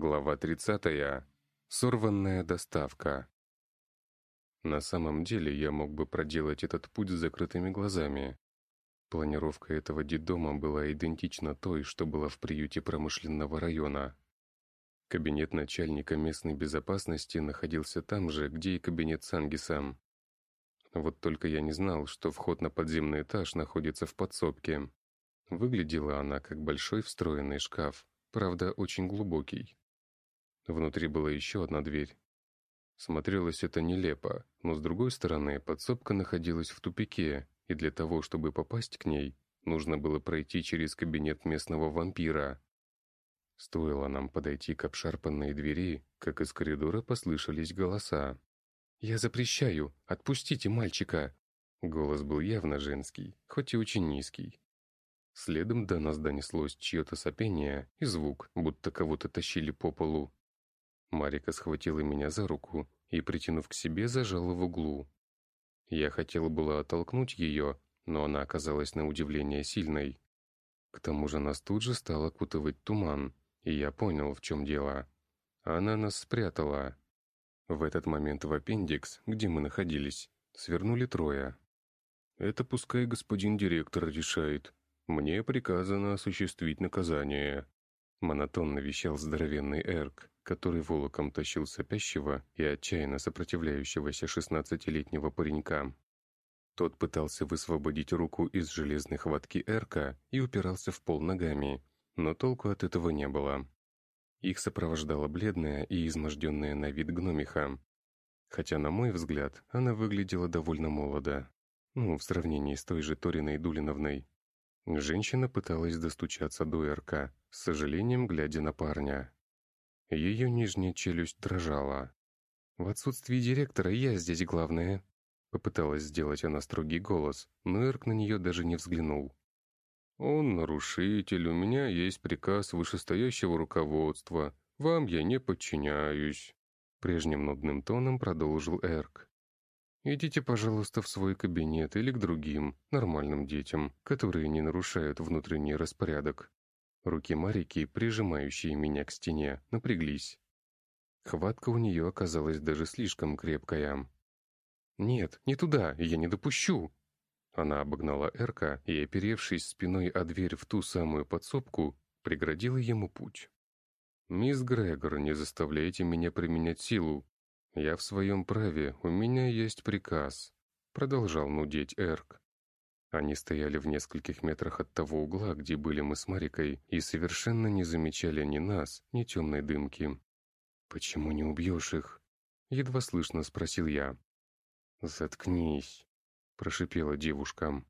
Глава 30. Сорванная доставка. На самом деле я мог бы проделать этот путь с закрытыми глазами. Планировка этого детдома была идентична той, что была в приюте промышленного района. Кабинет начальника местной безопасности находился там же, где и кабинет Сангиса. Вот только я не знал, что вход на подземный этаж находится в подсобке. Выглядела она как большой встроенный шкаф, правда, очень глубокий. Внутри была еще одна дверь. Смотрелось это нелепо, но с другой стороны, подсобка находилась в тупике, и для того, чтобы попасть к ней, нужно было пройти через кабинет местного вампира. Стоило нам подойти к обшарпанной двери, как из коридора послышались голоса. «Я запрещаю! Отпустите мальчика!» Голос был явно женский, хоть и очень низкий. Следом до нас донеслось чье-то сопение и звук, будто кого-то тащили по полу. Марика схватила меня за руку и, притянув к себе, зажала в углу. Я хотел было оттолкнуть ее, но она оказалась на удивление сильной. К тому же нас тут же стал окутывать туман, и я понял, в чем дело. Она нас спрятала. В этот момент в аппендикс, где мы находились, свернули трое. «Это пускай господин директор решает. Мне приказано осуществить наказание», — монотонно вещал здоровенный Эрк который волоком тащил сопящего и отчаянно сопротивляющегося шестнадцатилетнего паренька. Тот пытался высвободить руку из железной хватки Эрка и упирался в пол ногами, но толку от этого не было. Их сопровождала бледная и изможденная на вид гномиха. Хотя, на мой взгляд, она выглядела довольно молодо. Ну, в сравнении с той же Ториной Дулиновной. Женщина пыталась достучаться до Эрка, с сожалением глядя на парня. Ее нижняя челюсть дрожала. «В отсутствии директора я здесь главная», — попыталась сделать она строгий голос, но Эрк на нее даже не взглянул. «Он нарушитель, у меня есть приказ вышестоящего руководства, вам я не подчиняюсь», — прежним нудным тоном продолжил Эрк. «Идите, пожалуйста, в свой кабинет или к другим, нормальным детям, которые не нарушают внутренний распорядок. Руки Марики, прижимающие меня к стене, напряглись. Хватка у нее оказалась даже слишком крепкая. «Нет, не туда, я не допущу!» Она обогнала Эрка и, оперевшись спиной о дверь в ту самую подсобку, преградила ему путь. «Мисс Грегор, не заставляйте меня применять силу. Я в своем праве, у меня есть приказ», — продолжал нудеть Эрк. Они стояли в нескольких метрах от того угла, где были мы с Марикой, и совершенно не замечали ни нас, ни темной дымки. «Почему не убьешь их?» — едва слышно спросил я. «Заткнись», — прошипела девушка.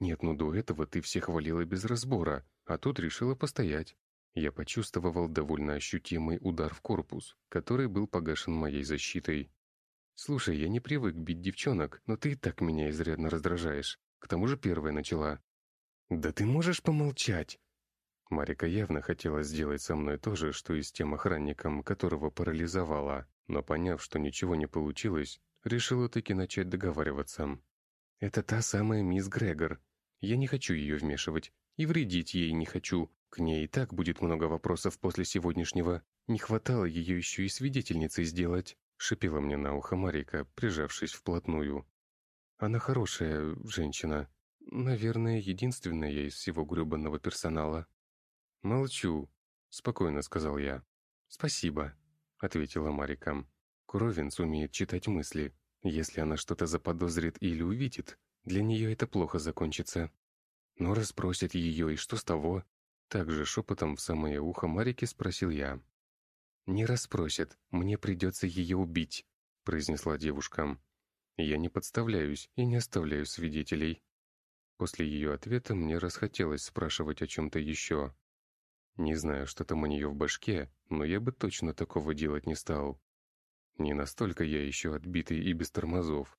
«Нет, ну до этого ты всех валила без разбора, а тут решила постоять». Я почувствовал довольно ощутимый удар в корпус, который был погашен моей защитой. «Слушай, я не привык бить девчонок, но ты так меня изрядно раздражаешь. К тому же первая начала. «Да ты можешь помолчать?» Марика явно хотела сделать со мной то же, что и с тем охранником, которого парализовала, но поняв, что ничего не получилось, решила таки начать договариваться. «Это та самая мисс Грегор. Я не хочу ее вмешивать, и вредить ей не хочу. К ней и так будет много вопросов после сегодняшнего. Не хватало ее еще и свидетельницей сделать», — шипела мне на ухо Марика, прижавшись вплотную. Она хорошая женщина. Наверное, единственная из всего гребанного персонала. «Молчу», — спокойно сказал я. «Спасибо», — ответила Марика. Кровинс умеет читать мысли. Если она что-то заподозрит или увидит, для нее это плохо закончится. Но расспросят ее, и что с того? Также шепотом в самое ухо Марики спросил я. «Не расспросят, мне придется ее убить», — произнесла девушка. Я не подставляюсь и не оставляю свидетелей. После ее ответа мне расхотелось спрашивать о чем-то еще. Не знаю, что там у нее в башке, но я бы точно такого делать не стал. Не настолько я еще отбитый и без тормозов.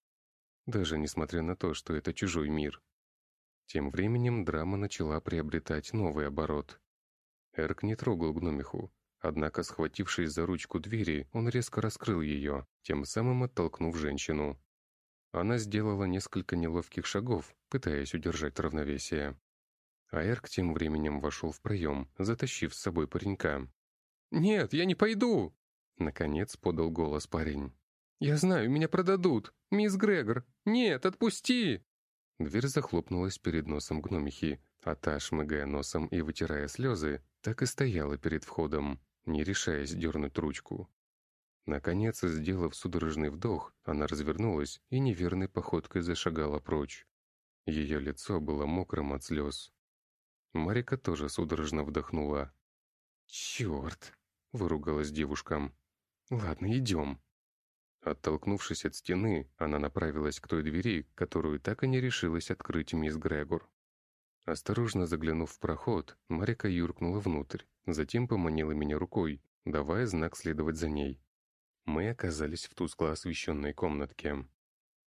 Даже несмотря на то, что это чужой мир. Тем временем драма начала приобретать новый оборот. Эрк не трогал гномиху, однако, схватившись за ручку двери, он резко раскрыл ее, тем самым оттолкнув женщину. Она сделала несколько неловких шагов, пытаясь удержать равновесие. А Эрк тем временем вошел в проем, затащив с собой паренька. «Нет, я не пойду!» Наконец подал голос парень. «Я знаю, меня продадут! Мисс Грегор! Нет, отпусти!» Дверь захлопнулась перед носом гномихи, а та, шмыгая носом и вытирая слезы, так и стояла перед входом, не решаясь дернуть ручку. Наконец, сделав судорожный вдох, она развернулась и неверной походкой зашагала прочь. Ее лицо было мокрым от слез. Марика тоже судорожно вдохнула. «Черт!» — выругалась девушка. «Ладно, идем». Оттолкнувшись от стены, она направилась к той двери, которую так и не решилась открыть мисс Грегор. Осторожно заглянув в проход, Марика юркнула внутрь, затем поманила меня рукой, давая знак следовать за ней. Мы оказались в тускло освещенной комнатке.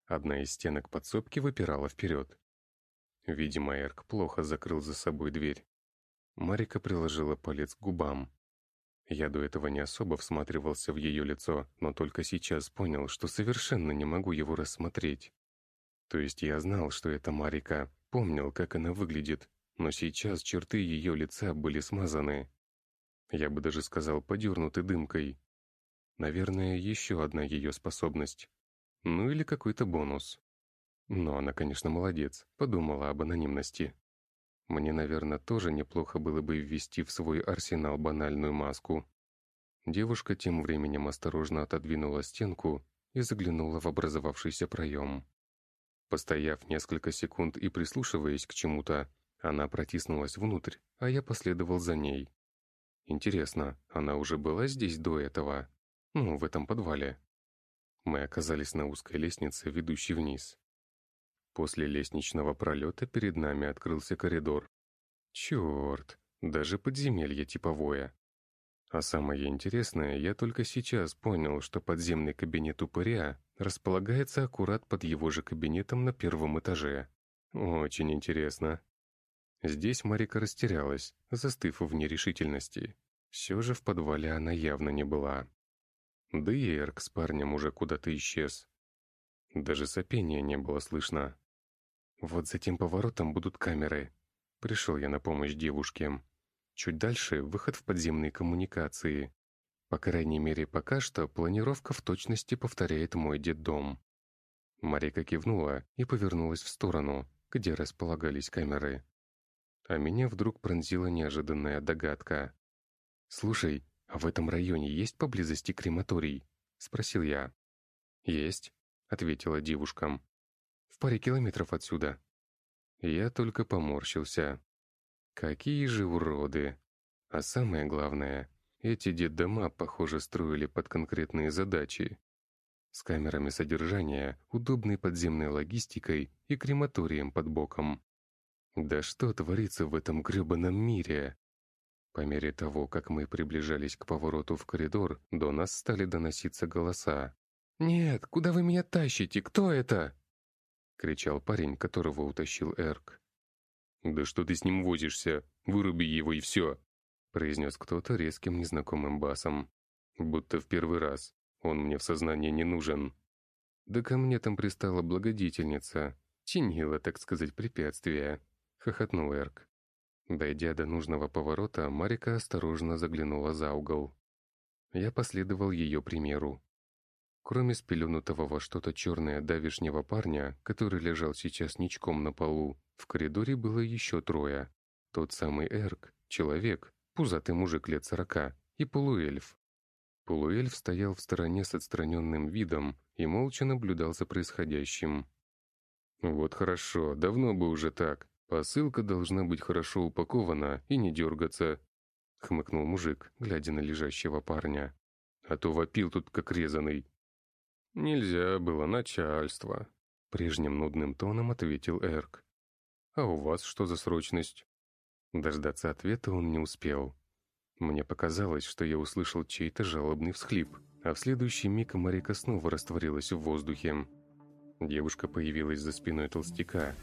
Одна из стенок подсобки выпирала вперед. Видимо, Эрк плохо закрыл за собой дверь. Марика приложила палец к губам. Я до этого не особо всматривался в ее лицо, но только сейчас понял, что совершенно не могу его рассмотреть. То есть я знал, что это Марика, Помнил, как она выглядит, но сейчас черты ее лица были смазаны. Я бы даже сказал, подернуты дымкой. Наверное, еще одна ее способность. Ну или какой-то бонус. Но она, конечно, молодец, подумала об анонимности. Мне, наверное, тоже неплохо было бы ввести в свой арсенал банальную маску. Девушка тем временем осторожно отодвинула стенку и заглянула в образовавшийся проем. Постояв несколько секунд и прислушиваясь к чему-то, она протиснулась внутрь, а я последовал за ней. Интересно, она уже была здесь до этого? Ну, в этом подвале. Мы оказались на узкой лестнице, ведущей вниз. После лестничного пролета перед нами открылся коридор. Черт, даже подземелье типовое. А самое интересное, я только сейчас понял, что подземный кабинет упыря располагается аккурат под его же кабинетом на первом этаже. Очень интересно. Здесь Марика растерялась, застыв в нерешительности. Все же в подвале она явно не была. Да и Эрк с парнем уже куда-то исчез. Даже сопения не было слышно. Вот за тем поворотом будут камеры. Пришел я на помощь девушке. Чуть дальше — выход в подземные коммуникации. По крайней мере, пока что планировка в точности повторяет мой детдом. Марика кивнула и повернулась в сторону, где располагались камеры. А меня вдруг пронзила неожиданная догадка. «Слушай, а в этом районе есть поблизости крематорий?» — спросил я. «Есть», — ответила девушка. «В паре километров отсюда». Я только поморщился. Какие же уроды! А самое главное, эти детдома, похоже, строили под конкретные задачи. С камерами содержания, удобной подземной логистикой и крематорием под боком. Да что творится в этом гребаном мире? По мере того, как мы приближались к повороту в коридор, до нас стали доноситься голоса. «Нет, куда вы меня тащите? Кто это?» — кричал парень, которого утащил Эрк. «Да что ты с ним возишься? Выруби его и все!» произнес кто-то резким незнакомым басом. Будто в первый раз. Он мне в сознании не нужен. Да ко мне там пристала благодетельница. Чинила, так сказать, препятствия. Хохотнул Эрк. Дойдя до нужного поворота, Марика осторожно заглянула за угол. Я последовал ее примеру. Кроме спеленутого во что-то черное давишнего парня, который лежал сейчас ничком на полу, в коридоре было еще трое. Тот самый Эрк, человек, пузатый мужик лет сорока, и полуэльф. Полуэльф стоял в стороне с отстраненным видом и молча наблюдал за происходящим. «Вот хорошо, давно бы уже так. Посылка должна быть хорошо упакована и не дергаться», — хмыкнул мужик, глядя на лежащего парня. «А то вопил тут как резаный». «Нельзя было, начальство», — прежним нудным тоном ответил Эрк. «А у вас что за срочность?» Дождаться ответа он не успел. Мне показалось, что я услышал чей-то жалобный всхлип, а в следующий миг Марика снова растворилась в воздухе. Девушка появилась за спиной толстяка.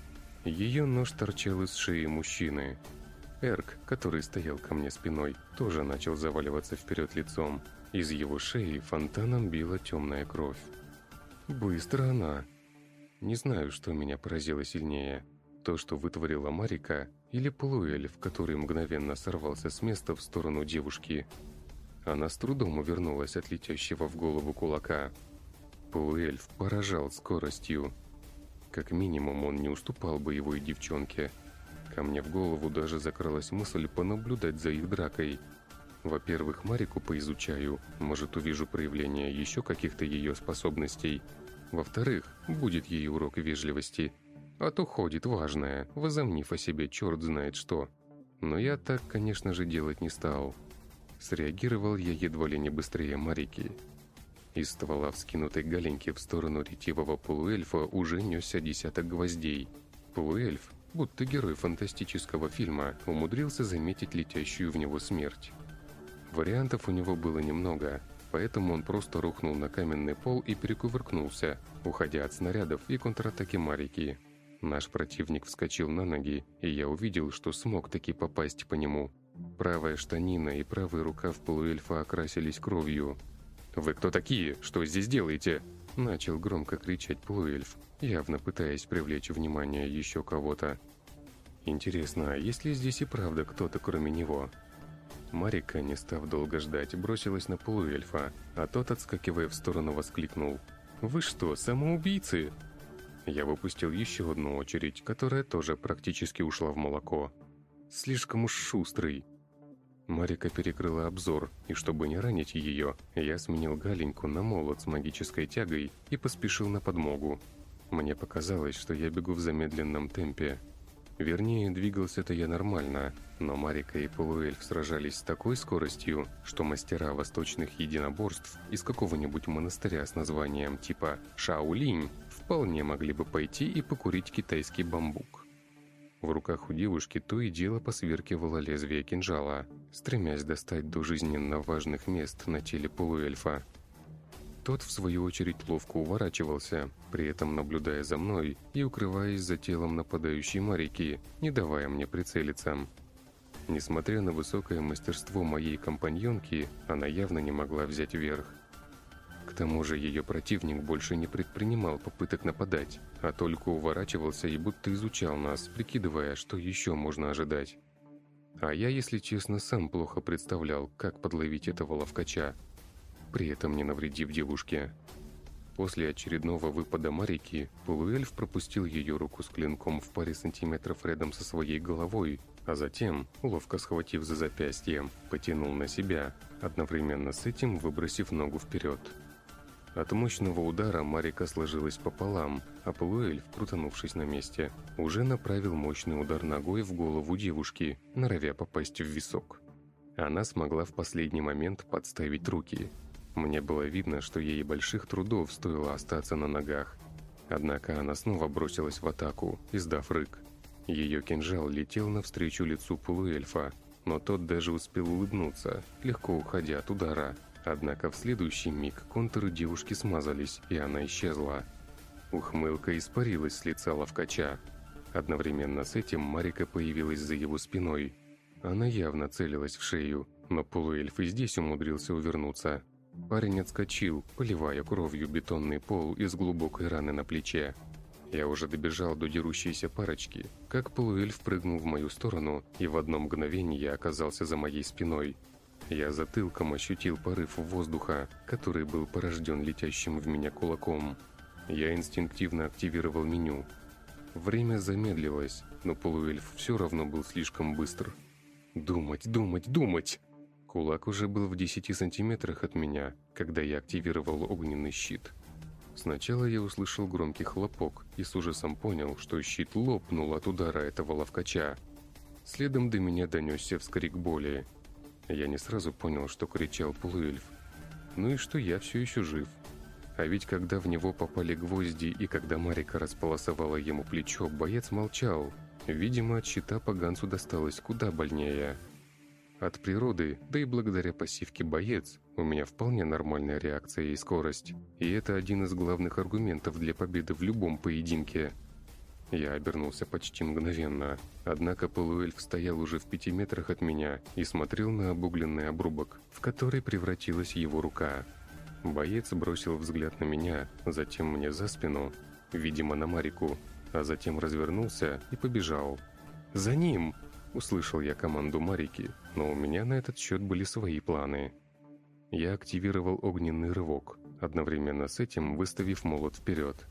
Ее нож торчал из шеи мужчины. Эрк, который стоял ко мне спиной, тоже начал заваливаться вперед лицом. Из его шеи фонтаном била темная кровь. Быстро она. Не знаю, что меня поразило сильнее – то, что вытворила Марика, или полуэльф, который мгновенно сорвался с места в сторону девушки. Она с трудом увернулась от летящего в голову кулака. Полуэльф поражал скоростью. Как минимум, он не уступал боевой девчонке. Ко мне в голову даже закралась мысль понаблюдать за их дракой. Во-первых, Марику поизучаю, может, увижу проявление еще каких-то ее способностей. Во-вторых, будет ей урок вежливости. А то ходит важное, возомнив о себе черт знает что. Но я так, конечно же, делать не стал. Среагировал я едва ли не быстрее Марики. Из ствола вскинутой галеньки в сторону ретивого полуэльфа уже несся десяток гвоздей. Полуэльф, будто герой фантастического фильма, умудрился заметить летящую в него смерть. Вариантов у него было немного, поэтому он просто рухнул на каменный пол и перекувыркнулся, уходя от снарядов и контратаки Марики. Наш противник вскочил на ноги, и я увидел, что смог таки попасть по нему. Правая штанина и правый рукав полуэльфа окрасились кровью. «Вы кто такие? Что здесь делаете?» Начал громко кричать полуэльф, явно пытаясь привлечь внимание еще кого-то. «Интересно, а есть ли здесь и правда кто-то кроме него?» Марика, не став долго ждать, бросилась на полуэльфа, а тот, отскакивая в сторону, воскликнул. «Вы что, самоубийцы?» Я выпустил еще одну очередь, которая тоже практически ушла в молоко. Слишком уж шустрый. Марика перекрыла обзор, и чтобы не ранить ее, я сменил Галеньку на молот с магической тягой и поспешил на подмогу. Мне показалось, что я бегу в замедленном темпе. Вернее, двигался-то я нормально, но Марика и Полуэльф сражались с такой скоростью, что мастера восточных единоборств из какого-нибудь монастыря с названием типа «Шаолинь» вполне могли бы пойти и покурить китайский бамбук. В руках у девушки то и дело посверкивало лезвие кинжала, стремясь достать до жизненно важных мест на теле полуэльфа. Тот, в свою очередь, ловко уворачивался, при этом наблюдая за мной и укрываясь за телом нападающей Марики, не давая мне прицелиться. Несмотря на высокое мастерство моей компаньонки, она явно не могла взять верх – к тому же ее противник больше не предпринимал попыток нападать, а только уворачивался и будто изучал нас, прикидывая, что еще можно ожидать. А я, если честно, сам плохо представлял, как подловить этого ловкача, при этом не навредив девушке. После очередного выпада Марики, полуэльф пропустил ее руку с клинком в паре сантиметров рядом со своей головой, а затем, ловко схватив за запястье, потянул на себя, одновременно с этим выбросив ногу вперед. От мощного удара Марика сложилась пополам, а полуэльф, крутанувшись на месте, уже направил мощный удар ногой в голову девушки, норовя попасть в висок. Она смогла в последний момент подставить руки. Мне было видно, что ей больших трудов стоило остаться на ногах. Однако она снова бросилась в атаку, издав рык. Ее кинжал летел навстречу лицу полуэльфа, но тот даже успел улыбнуться, легко уходя от удара – Однако в следующий миг контуры девушки смазались, и она исчезла. Ухмылка испарилась с лица ловкача. Одновременно с этим Марика появилась за его спиной. Она явно целилась в шею, но полуэльф и здесь умудрился увернуться. Парень отскочил, поливая кровью бетонный пол из глубокой раны на плече. Я уже добежал до дерущейся парочки, как полуэльф прыгнул в мою сторону и в одно мгновение оказался за моей спиной – я затылком ощутил порыв воздуха, который был порожден летящим в меня кулаком. Я инстинктивно активировал меню. Время замедлилось, но полуэльф все равно был слишком быстр. «Думать, думать, думать!» Кулак уже был в 10 сантиметрах от меня, когда я активировал огненный щит. Сначала я услышал громкий хлопок и с ужасом понял, что щит лопнул от удара этого ловкача. Следом до меня донесся вскрик боли, я не сразу понял, что кричал полуэльф. Ну и что я все еще жив. А ведь когда в него попали гвозди и когда Марика располосовала ему плечо, боец молчал. Видимо, от щита поганцу досталось куда больнее. От природы, да и благодаря пассивке «Боец», у меня вполне нормальная реакция и скорость. И это один из главных аргументов для победы в любом поединке – я обернулся почти мгновенно, однако полуэльф стоял уже в пяти метрах от меня и смотрел на обугленный обрубок, в который превратилась его рука. Боец бросил взгляд на меня, затем мне за спину, видимо, на Марику, а затем развернулся и побежал. «За ним!» – услышал я команду Марики, но у меня на этот счет были свои планы. Я активировал огненный рывок, одновременно с этим выставив молот вперед.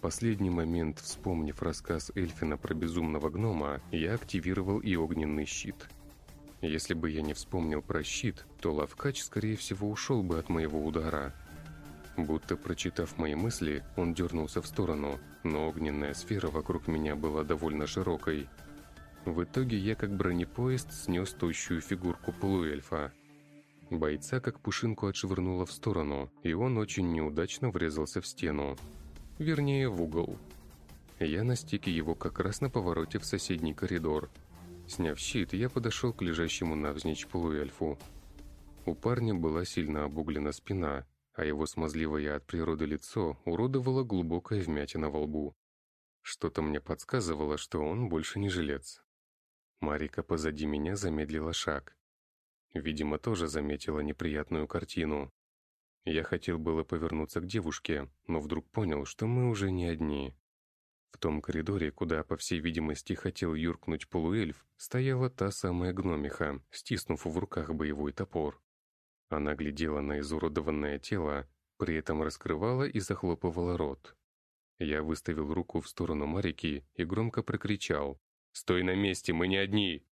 Последний момент, вспомнив рассказ Эльфина про безумного гнома, я активировал и огненный щит. Если бы я не вспомнил про щит, то Лавкач, скорее всего, ушел бы от моего удара. Будто прочитав мои мысли, он дернулся в сторону, но огненная сфера вокруг меня была довольно широкой. В итоге я как бронепоезд снес тощую фигурку полуэльфа. Бойца как пушинку отшвырнуло в сторону, и он очень неудачно врезался в стену. Вернее, в угол. Я настиг его как раз на повороте в соседний коридор. Сняв щит, я подошел к лежащему навзничь полуэльфу. У парня была сильно обуглена спина, а его смазливое от природы лицо уродовало глубокая вмятина во лбу. Что-то мне подсказывало, что он больше не жилец. Марика позади меня замедлила шаг. Видимо, тоже заметила неприятную картину. Я хотел было повернуться к девушке, но вдруг понял, что мы уже не одни. В том коридоре, куда, по всей видимости, хотел юркнуть полуэльф, стояла та самая гномиха, стиснув в руках боевой топор. Она глядела на изуродованное тело, при этом раскрывала и захлопывала рот. Я выставил руку в сторону Марики и громко прокричал. «Стой на месте, мы не одни!»